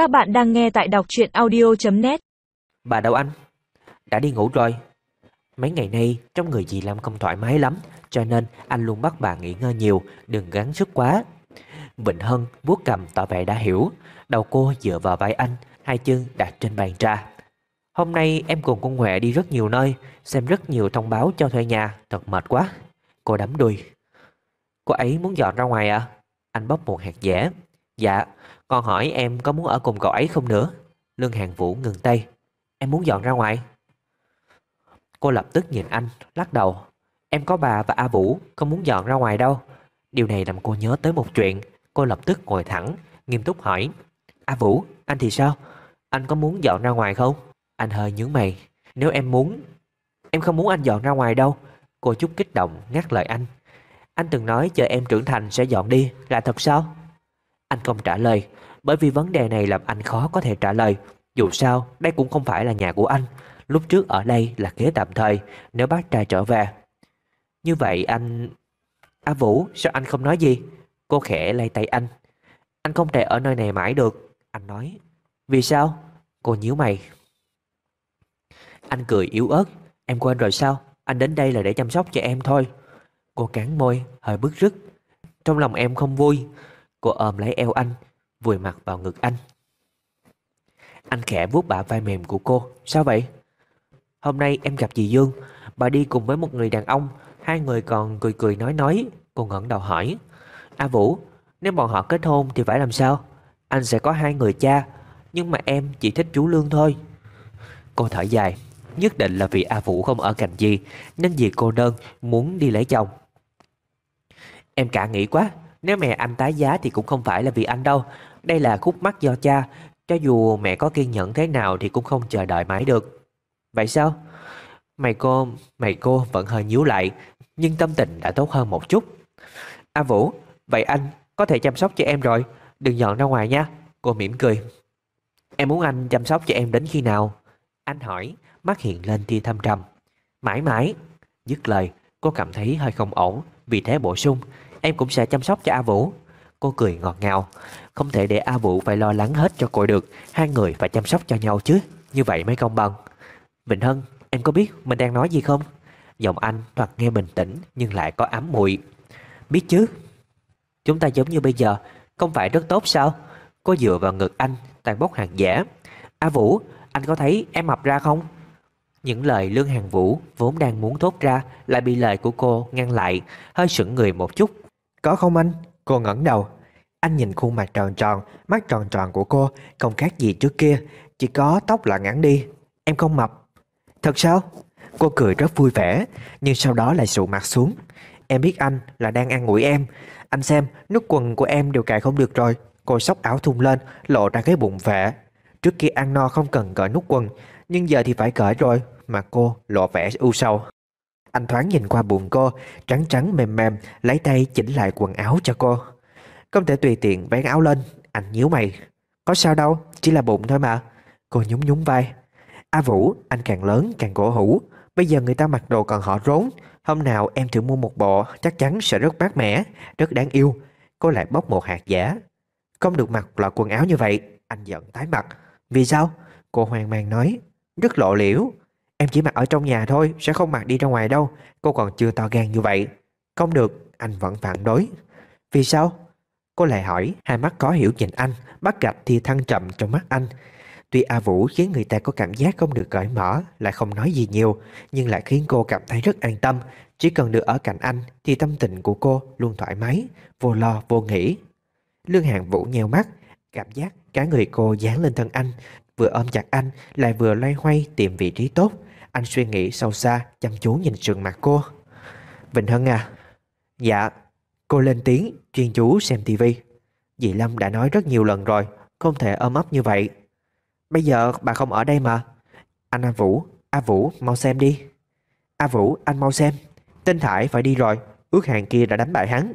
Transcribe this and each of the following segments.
Các bạn đang nghe tại đọc truyện audio.net Bà đâu anh? Đã đi ngủ rồi. Mấy ngày nay trong người dì Lâm không thoải mái lắm cho nên anh luôn bắt bà nghỉ ngơi nhiều, đừng gắng sức quá. Vịnh Hân vuốt cầm tỏ vẻ đã hiểu, đầu cô dựa vào vai anh, hai chân đặt trên bàn trà. Hôm nay em cùng con Huệ đi rất nhiều nơi, xem rất nhiều thông báo cho thuê nhà, thật mệt quá. Cô đắm đuôi. Cô ấy muốn dọn ra ngoài à? Anh bóp một hạt dẻ. Dạ, con hỏi em có muốn ở cùng cậu ấy không nữa? Lương Hàng Vũ ngừng tay. Em muốn dọn ra ngoài. Cô lập tức nhìn anh, lắc đầu. Em có bà và A Vũ, không muốn dọn ra ngoài đâu. Điều này làm cô nhớ tới một chuyện. Cô lập tức ngồi thẳng, nghiêm túc hỏi. A Vũ, anh thì sao? Anh có muốn dọn ra ngoài không? Anh hơi nhướng mày. Nếu em muốn... Em không muốn anh dọn ra ngoài đâu. Cô chút kích động, ngắt lời anh. Anh từng nói chờ em trưởng thành sẽ dọn đi, là thật sao? Anh không trả lời, bởi vì vấn đề này làm anh khó có thể trả lời. Dù sao, đây cũng không phải là nhà của anh. Lúc trước ở đây là kế tạm thời, nếu bác trai trở về. Như vậy anh... A Vũ, sao anh không nói gì? Cô khẽ lay tay anh. Anh không thể ở nơi này mãi được. Anh nói. Vì sao? Cô nhíu mày. Anh cười yếu ớt. Em quên rồi sao? Anh đến đây là để chăm sóc cho em thôi. Cô cắn môi, hơi bức rứt. Trong lòng em không vui. Cô ôm lấy eo anh, vùi mặt vào ngực anh. Anh khẽ vuốt bả vai mềm của cô. Sao vậy? Hôm nay em gặp dì Dương. Bà đi cùng với một người đàn ông. Hai người còn cười cười nói nói. Cô ngẩng đầu hỏi. A Vũ, nếu bọn họ kết hôn thì phải làm sao? Anh sẽ có hai người cha. Nhưng mà em chỉ thích chú Lương thôi. Cô thở dài. Nhất định là vì A Vũ không ở cạnh gì, Nên dì cô đơn muốn đi lấy chồng Em cả nghĩ quá nếu mẹ anh tái giá thì cũng không phải là vì anh đâu. Đây là khúc mắc do cha. Cho dù mẹ có kiên nhẫn thế nào Thì cũng không chờ đợi mãi được. Vậy sao? Mày cô, mày cô vẫn hơi nhíu lại Nhưng tâm tình đã tốt hơn một chút. A Vũ, vậy anh có thể chăm sóc cho em rồi. Đừng dọn ra ngoài nha. Cô mỉm cười. Em muốn anh chăm sóc cho em đến khi nào? Anh hỏi mắt hiện lên tia thâm trầm. Mãi mãi, dứt lời, cô cảm thấy hơi không ổn, vì thế bổ sung, em cũng sẽ chăm sóc cho A Vũ. Cô cười ngọt ngào, không thể để A Vũ phải lo lắng hết cho cô được, hai người phải chăm sóc cho nhau chứ, như vậy mới công bằng. Vịnh Hân, em có biết mình đang nói gì không? Giọng anh thoạt nghe bình tĩnh nhưng lại có ám muội. Biết chứ. Chúng ta giống như bây giờ, không phải rất tốt sao? Cô dựa vào ngực anh, Tàn bốc hàng giả. A Vũ, anh có thấy em mập ra không? Những lời Lương Hàng Vũ vốn đang muốn thốt ra lại bị lời của cô ngăn lại, hơi sững người một chút. Có không anh? Cô ngẩng đầu. Anh nhìn khuôn mặt tròn tròn, mắt tròn tròn của cô, không khác gì trước kia, chỉ có tóc là ngắn đi. Em không mập. Thật sao? Cô cười rất vui vẻ, nhưng sau đó lại sụ mặt xuống. Em biết anh là đang ăn ngủi em. Anh xem, nút quần của em đều cài không được rồi. Cô sóc áo thun lên, lộ ra cái bụng vệ. Trước kia ăn no không cần cởi nút quần, nhưng giờ thì phải cởi rồi, Mà cô lộ vẻ u sầu. Anh thoáng nhìn qua bụng cô, Trắng trắng, mềm mềm, Lấy tay chỉnh lại quần áo cho cô. Không thể tùy tiện vén áo lên, Anh nhíu mày. Có sao đâu, Chỉ là bụng thôi mà. Cô nhún nhún vai. A Vũ, Anh càng lớn càng cổ hủ. Bây giờ người ta mặc đồ còn họ rốn. Hôm nào em thử mua một bộ, Chắc chắn sẽ rất mát mẻ, Rất đáng yêu. Cô lại bóc một hạt giả. Không được mặc loại quần áo như vậy, Anh giận tái mặt. Vì sao? Cô hoang mang nói rất lộ liễu. Em chỉ mặc ở trong nhà thôi, Sẽ không mặc đi ra ngoài đâu. Cô còn chưa to gan như vậy. Không được, Anh vẫn phản đối. Vì sao? Cô lại hỏi, Hai mắt có hiểu nhìn anh, Bắt gặp thì thăng trầm trong mắt anh. Tuy A Vũ khiến người ta có cảm giác không được cởi mở, Lại không nói gì nhiều, Nhưng lại khiến cô cảm thấy rất an tâm. Chỉ cần được ở cạnh anh, Thì tâm tình của cô luôn thoải mái, Vô lo, vô nghĩ. Lương Hàng Vũ nheo mắt. Cảm giác cả người cô dán lên thân anh Vừa ôm chặt anh, Lại vừa loay hoay tìm vị trí tốt. Anh suy nghĩ sâu xa, Chăm chú nhìn sườn mặt cô. Vịnh Hân à? Dạ Cô lên tiếng, chuyên chú xem tivi Dì Lâm đã nói rất nhiều lần rồi, Không thể ôm ấp như vậy. Bây giờ bà không ở đây mà. Anh A Vũ A Vũ, mau xem đi. A Vũ, anh mau xem. Tinh Thải phải đi rồi, Ước hàng kia đã đánh bại hắn.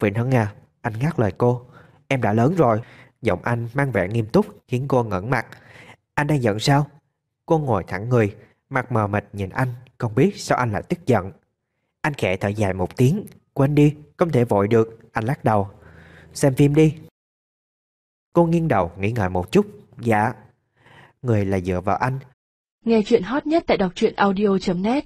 Vịnh Hân à Anh ngắt lời cô. Em đã lớn rồi Giọng anh mang vẻ nghiêm túc khiến cô ngẩn mặt. Anh đang giận sao? Cô ngồi thẳng người, mặt mờ mịt nhìn anh, không biết sao anh lại tức giận. Anh khẽ thở dài một tiếng, quên đi, không thể vội được, anh lắc đầu. Xem phim đi. Cô nghiêng đầu nghĩ ngợi một chút. Dạ. Người là dựa vào anh. Nghe chuyện hot nhất tại đọc truyện audio.net